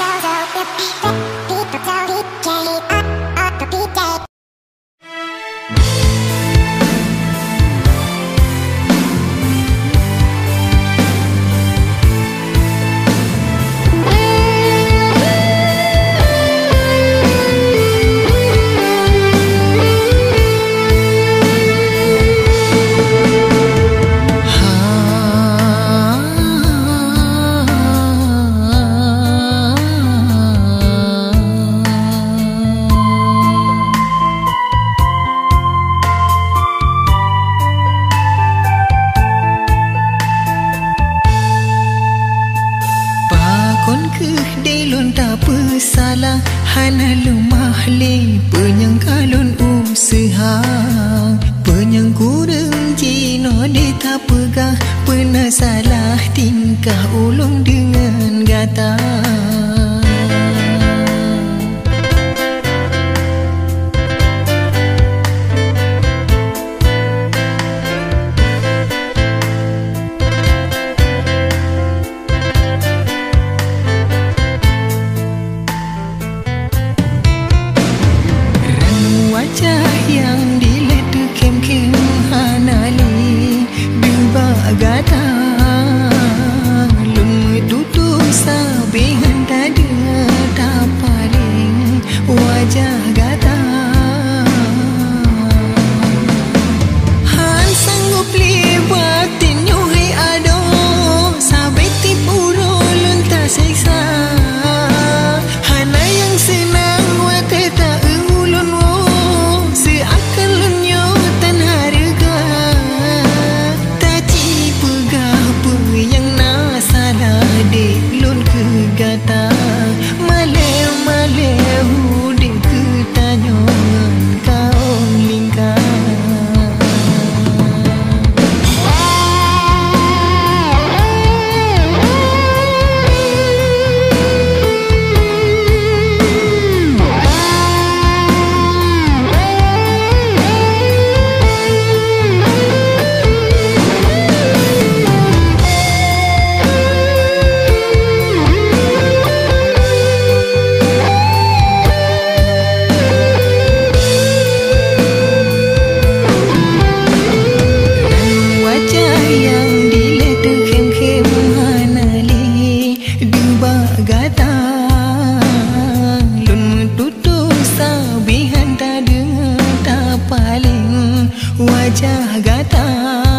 想像でピ salah hana lumah le penyang kalun usaha. Penyang kurang jino de tak pegah pernah salah tingkah ulung dengan gata Wajah gatah